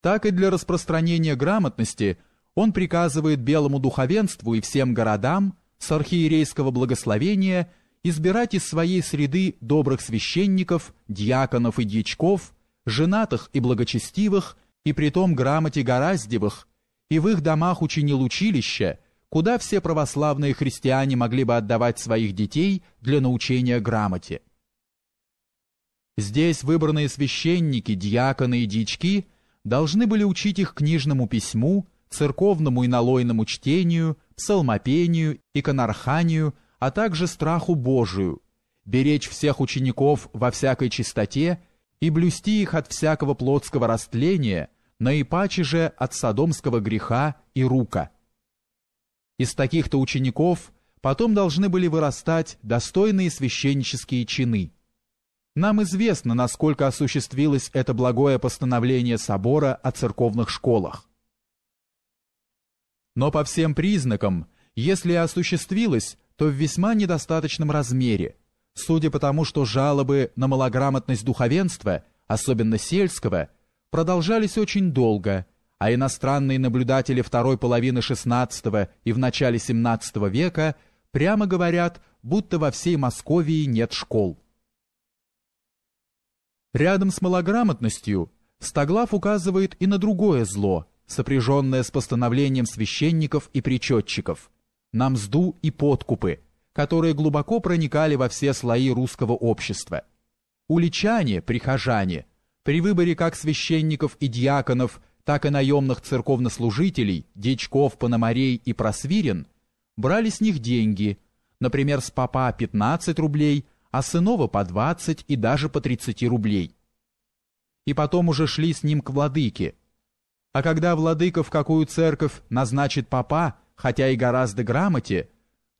так и для распространения грамотности он приказывает белому духовенству и всем городам с архиерейского благословения избирать из своей среды добрых священников, диаконов и дьячков, женатых и благочестивых, и притом грамоте гораздевых, и в их домах учинил училище, куда все православные христиане могли бы отдавать своих детей для научения грамоте. Здесь выбранные священники, диаконы и дьячки должны были учить их книжному письму, церковному и налойному чтению, псалмопению, иконарханию, а также страху Божию, беречь всех учеников во всякой чистоте и блюсти их от всякого плотского растления, наипаче же от содомского греха и рука. Из таких-то учеников потом должны были вырастать достойные священнические чины. Нам известно, насколько осуществилось это благое постановление собора о церковных школах. Но по всем признакам, если и осуществилось, то в весьма недостаточном размере, судя по тому, что жалобы на малограмотность духовенства, особенно сельского, продолжались очень долго, а иностранные наблюдатели второй половины XVI и в начале XVII века прямо говорят, будто во всей Московии нет школ. Рядом с малограмотностью Стоглав указывает и на другое зло, сопряженное с постановлением священников и причетчиков, на мзду и подкупы, которые глубоко проникали во все слои русского общества. Уличане, прихожане, при выборе как священников и диаконов, так и наемных церковнослужителей, дичков, пономарей и просвирен, брали с них деньги, например, с папа 15 рублей, а с иного по 20 и даже по 30 рублей. И потом уже шли с ним к владыке. А когда владыка в какую церковь назначит папа, хотя и гораздо грамоте,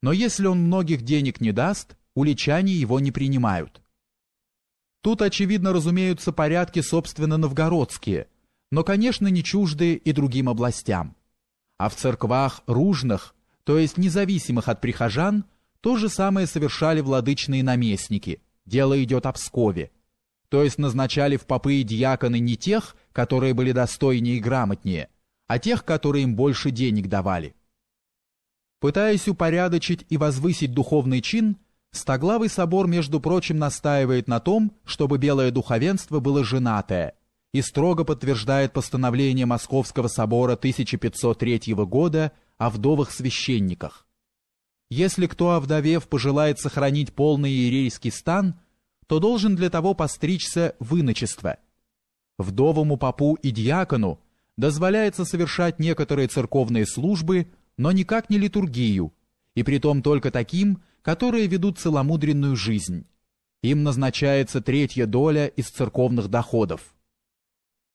но если он многих денег не даст, уличане его не принимают. Тут, очевидно, разумеются порядки, собственно, новгородские, но, конечно, не чуждые и другим областям. А в церквах ружных, то есть независимых от прихожан, то же самое совершали владычные наместники. Дело идет о Пскове. То есть назначали в попы и диаконы не тех, которые были достойнее и грамотнее, а тех, которые им больше денег давали. Пытаясь упорядочить и возвысить духовный чин, Стоглавый собор, между прочим, настаивает на том, чтобы белое духовенство было женатое, и строго подтверждает постановление Московского собора 1503 года о вдовых священниках. Если кто, овдовев, пожелает сохранить полный иерейский стан, то должен для того постричься в иночество. Вдовому попу и диакону дозволяется совершать некоторые церковные службы, но никак не литургию, и притом только таким, которые ведут целомудренную жизнь. Им назначается третья доля из церковных доходов.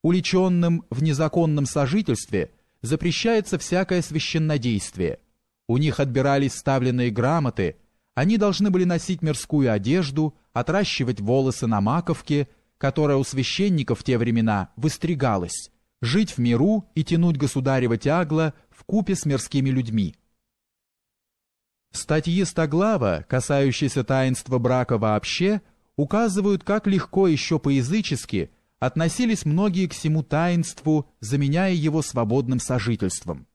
Уличенным в незаконном сожительстве запрещается всякое священнодействие – у них отбирались ставленные грамоты, они должны были носить мирскую одежду, отращивать волосы на маковке, которая у священников в те времена выстригалась, жить в миру и тянуть государево тягло в купе с мирскими людьми. Статьи Стоглава, касающиеся таинства брака вообще, указывают, как легко еще по-язычески относились многие к всему таинству, заменяя его свободным сожительством.